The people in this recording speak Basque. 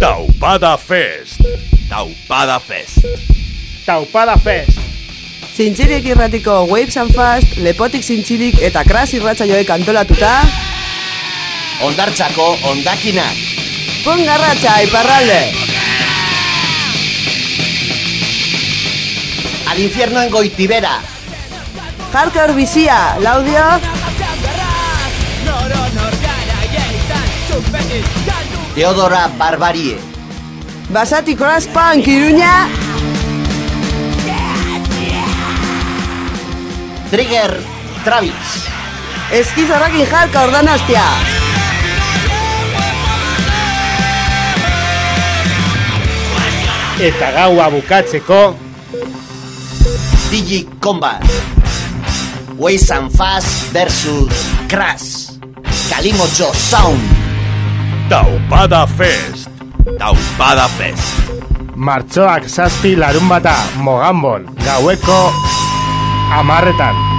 Taupada Fest. Taupada Fest. Taupada Fest. Zintzilik irratiko Waves and Fast, Lepotik Zintzilik eta Kras irratzaioek antolatuta, Ondartzako ondakinak. Pon garratxa, iparralde! Al infierno en Goitibera. Hardcore bizia, laudio, Teodora Barbarie. Basati Kras Punk, Iruña, Trigger Travis. Eskizorrakin Hardcore Donostia. Eta gaua bukatzeko, Digi Combat. Waze and Fast versus Crash. Kalimocho Sound. Taupada Fest. Taupada Fest. martxoak zazpi larun bata Mogambon, gaueko amarretan.